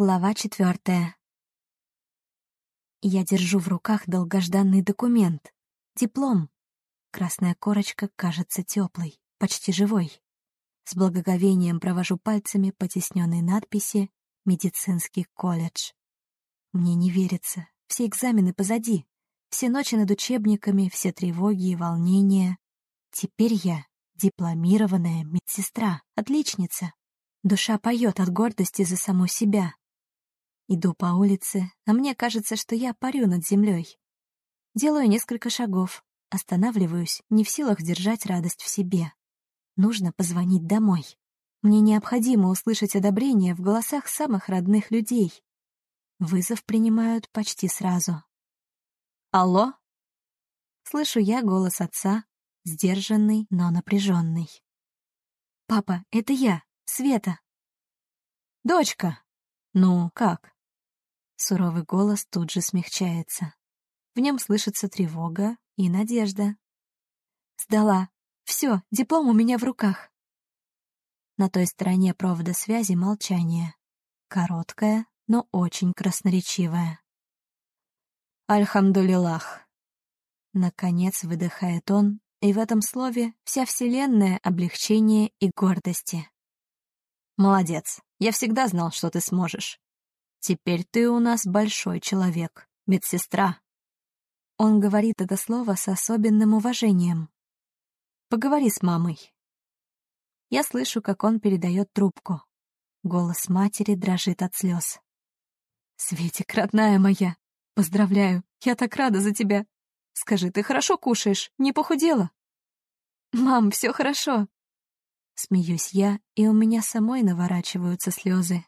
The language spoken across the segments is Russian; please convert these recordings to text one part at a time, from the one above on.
Глава четвертая. Я держу в руках долгожданный документ. Диплом. Красная корочка кажется теплой, почти живой. С благоговением провожу пальцами по тесненной надписи «Медицинский колледж». Мне не верится. Все экзамены позади. Все ночи над учебниками, все тревоги и волнения. Теперь я дипломированная медсестра, отличница. Душа поет от гордости за саму себя. Иду по улице, а мне кажется, что я парю над землей. Делаю несколько шагов, останавливаюсь, не в силах держать радость в себе. Нужно позвонить домой. Мне необходимо услышать одобрение в голосах самых родных людей. Вызов принимают почти сразу. «Алло?» Слышу я голос отца, сдержанный, но напряженный. «Папа, это я, Света». «Дочка! Ну, как?» Суровый голос тут же смягчается. В нем слышится тревога и надежда. «Сдала. Все, диплом у меня в руках». На той стороне провода связи молчание. Короткое, но очень красноречивое. «Альхамдулилах!» Наконец выдыхает он, и в этом слове вся вселенная облегчения и гордости. «Молодец. Я всегда знал, что ты сможешь. Теперь ты у нас большой человек, медсестра». Он говорит это слово с особенным уважением. «Поговори с мамой». Я слышу, как он передает трубку. Голос матери дрожит от слез. «Светик, родная моя, поздравляю, я так рада за тебя. Скажи, ты хорошо кушаешь, не похудела?» «Мам, все хорошо». Смеюсь я, и у меня самой наворачиваются слезы.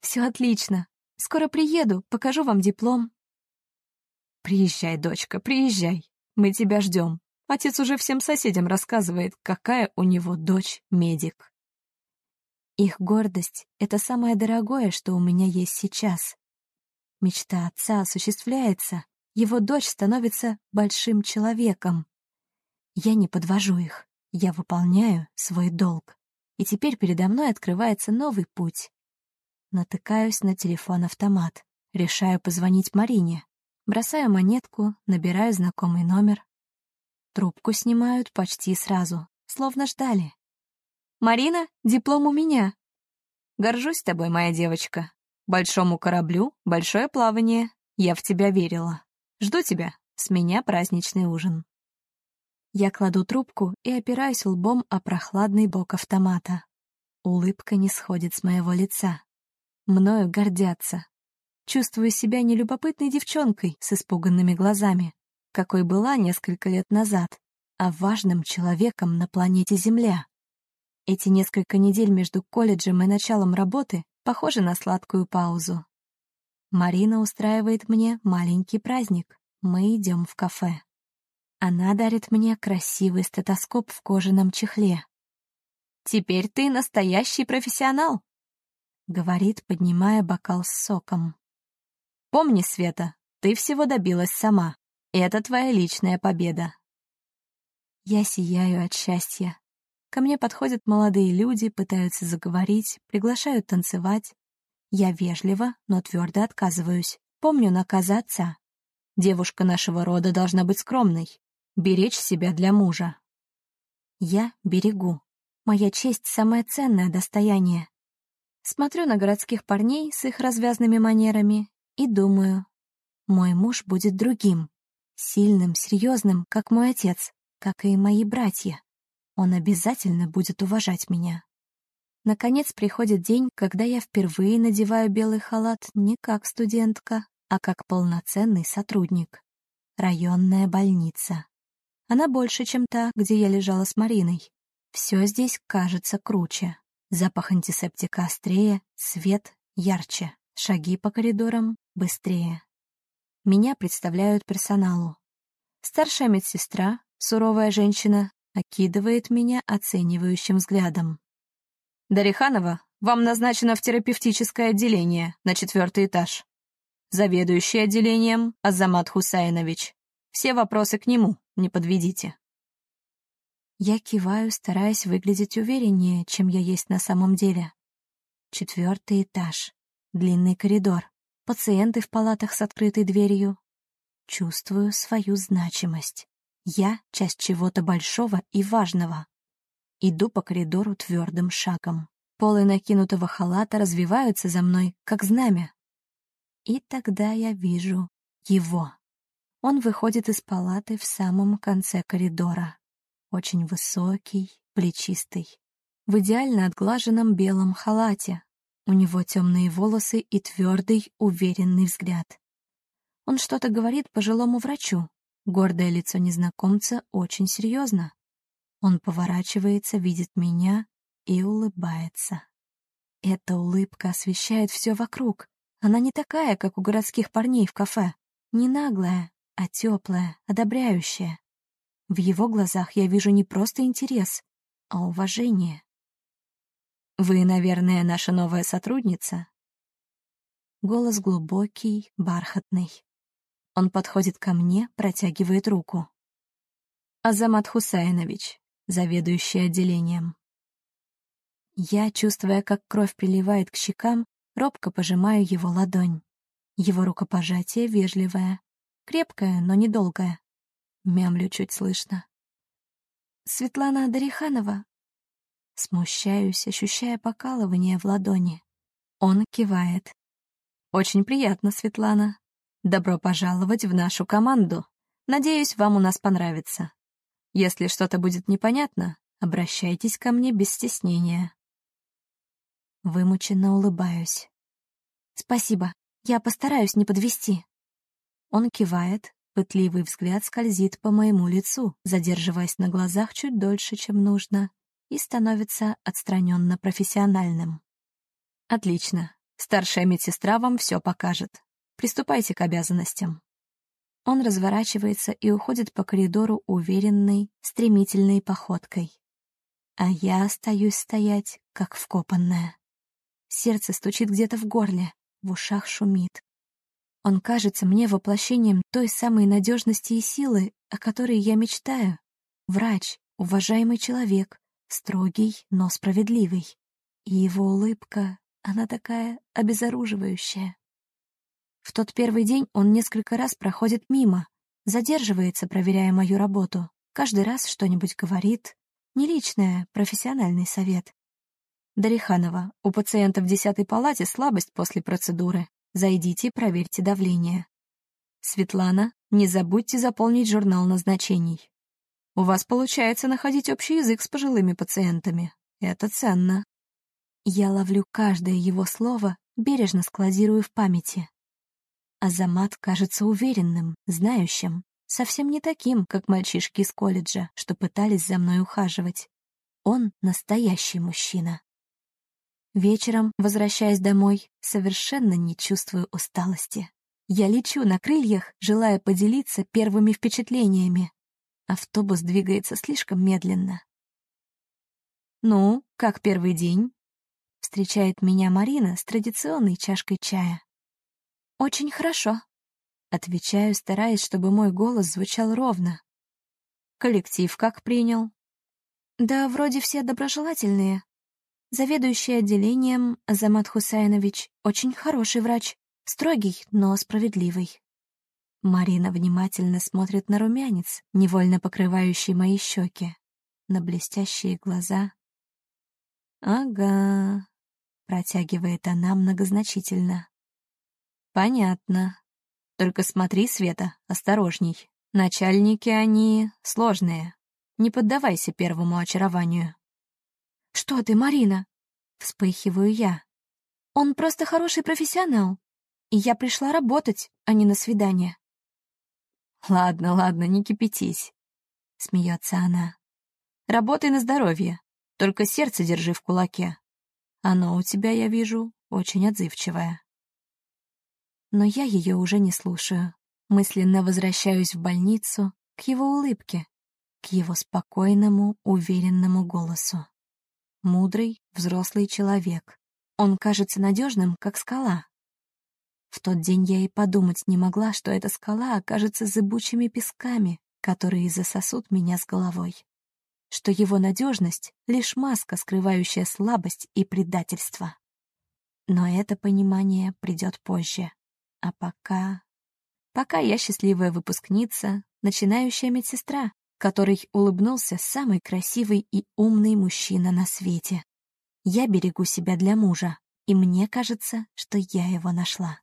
Все отлично. Скоро приеду, покажу вам диплом. Приезжай, дочка, приезжай. Мы тебя ждем. Отец уже всем соседям рассказывает, какая у него дочь медик. Их гордость — это самое дорогое, что у меня есть сейчас. Мечта отца осуществляется, его дочь становится большим человеком. Я не подвожу их, я выполняю свой долг. И теперь передо мной открывается новый путь. Натыкаюсь на телефон-автомат. Решаю позвонить Марине. Бросаю монетку, набираю знакомый номер. Трубку снимают почти сразу, словно ждали. «Марина, диплом у меня!» «Горжусь тобой, моя девочка. Большому кораблю — большое плавание. Я в тебя верила. Жду тебя. С меня праздничный ужин». Я кладу трубку и опираюсь лбом о прохладный бок автомата. Улыбка не сходит с моего лица. Мною гордятся. Чувствую себя нелюбопытной девчонкой с испуганными глазами, какой была несколько лет назад, а важным человеком на планете Земля. Эти несколько недель между колледжем и началом работы похожи на сладкую паузу. Марина устраивает мне маленький праздник. Мы идем в кафе. Она дарит мне красивый стетоскоп в кожаном чехле. «Теперь ты настоящий профессионал», — говорит, поднимая бокал с соком. «Помни, Света, ты всего добилась сама. Это твоя личная победа». Я сияю от счастья. Ко мне подходят молодые люди, пытаются заговорить, приглашают танцевать. Я вежливо, но твердо отказываюсь. Помню наказ отца. Девушка нашего рода должна быть скромной, беречь себя для мужа. Я берегу. Моя честь — самое ценное достояние. Смотрю на городских парней с их развязными манерами и думаю, мой муж будет другим, сильным, серьезным, как мой отец, как и мои братья. Он обязательно будет уважать меня. Наконец приходит день, когда я впервые надеваю белый халат не как студентка, а как полноценный сотрудник. Районная больница. Она больше, чем та, где я лежала с Мариной. Все здесь кажется круче. Запах антисептика острее, свет ярче, шаги по коридорам быстрее. Меня представляют персоналу. Старшая медсестра, суровая женщина, окидывает меня оценивающим взглядом. «Дариханова, вам назначено в терапевтическое отделение на четвертый этаж. Заведующий отделением Азамат Хусайнович. Все вопросы к нему, не подведите». Я киваю, стараясь выглядеть увереннее, чем я есть на самом деле. Четвертый этаж. длинный коридор, пациенты в палатах с открытой дверью. Чувствую свою значимость. Я — часть чего-то большого и важного. Иду по коридору твердым шагом. Полы накинутого халата развиваются за мной, как знамя. И тогда я вижу его. Он выходит из палаты в самом конце коридора. Очень высокий, плечистый. В идеально отглаженном белом халате. У него темные волосы и твердый, уверенный взгляд. Он что-то говорит пожилому врачу. Гордое лицо незнакомца очень серьезно. Он поворачивается, видит меня и улыбается. Эта улыбка освещает все вокруг. Она не такая, как у городских парней в кафе. Не наглая, а теплая, одобряющая. В его глазах я вижу не просто интерес, а уважение. «Вы, наверное, наша новая сотрудница?» Голос глубокий, бархатный. Он подходит ко мне, протягивает руку. Азамат Хусайнович, заведующий отделением. Я, чувствуя, как кровь приливает к щекам, робко пожимаю его ладонь. Его рукопожатие вежливое, крепкое, но недолгое. Мямлю чуть слышно. «Светлана Дариханова?» Смущаюсь, ощущая покалывание в ладони. Он кивает. «Очень приятно, Светлана. Добро пожаловать в нашу команду. Надеюсь, вам у нас понравится. Если что-то будет непонятно, обращайтесь ко мне без стеснения». Вымученно улыбаюсь. «Спасибо, я постараюсь не подвести. Он кивает, пытливый взгляд скользит по моему лицу, задерживаясь на глазах чуть дольше, чем нужно, и становится отстраненно профессиональным. «Отлично. Старшая медсестра вам все покажет. Приступайте к обязанностям». Он разворачивается и уходит по коридору уверенной, стремительной походкой. А я остаюсь стоять, как вкопанная. Сердце стучит где-то в горле, в ушах шумит. Он кажется мне воплощением той самой надежности и силы, о которой я мечтаю. Врач, уважаемый человек, строгий, но справедливый. И его улыбка, она такая обезоруживающая. В тот первый день он несколько раз проходит мимо, задерживается, проверяя мою работу, каждый раз что-нибудь говорит. Не личное, профессиональный совет. Дариханова, у пациента в десятой палате слабость после процедуры. Зайдите, проверьте давление. Светлана, не забудьте заполнить журнал назначений. У вас получается находить общий язык с пожилыми пациентами. Это ценно. Я ловлю каждое его слово, бережно складирую в памяти. Азамат кажется уверенным, знающим, совсем не таким, как мальчишки из колледжа, что пытались за мной ухаживать. Он настоящий мужчина. Вечером, возвращаясь домой, совершенно не чувствую усталости. Я лечу на крыльях, желая поделиться первыми впечатлениями. Автобус двигается слишком медленно. «Ну, как первый день?» Встречает меня Марина с традиционной чашкой чая. «Очень хорошо», — отвечаю, стараясь, чтобы мой голос звучал ровно. «Коллектив как принял?» «Да вроде все доброжелательные. Заведующий отделением Азамат Хусайнович очень хороший врач, строгий, но справедливый. Марина внимательно смотрит на румянец, невольно покрывающий мои щеки, на блестящие глаза. «Ага», — протягивает она многозначительно. «Понятно. Только смотри, Света, осторожней. Начальники они сложные. Не поддавайся первому очарованию». «Что ты, Марина?» — вспыхиваю я. «Он просто хороший профессионал, и я пришла работать, а не на свидание». «Ладно, ладно, не кипятись», — смеется она. «Работай на здоровье, только сердце держи в кулаке. Оно у тебя, я вижу, очень отзывчивое». Но я ее уже не слушаю. Мысленно возвращаюсь в больницу, к его улыбке, к его спокойному, уверенному голосу мудрый, взрослый человек. Он кажется надежным, как скала. В тот день я и подумать не могла, что эта скала окажется зыбучими песками, которые засосут меня с головой. Что его надежность — лишь маска, скрывающая слабость и предательство. Но это понимание придет позже. А пока... Пока я счастливая выпускница, начинающая медсестра, которой улыбнулся самый красивый и умный мужчина на свете. Я берегу себя для мужа, и мне кажется, что я его нашла.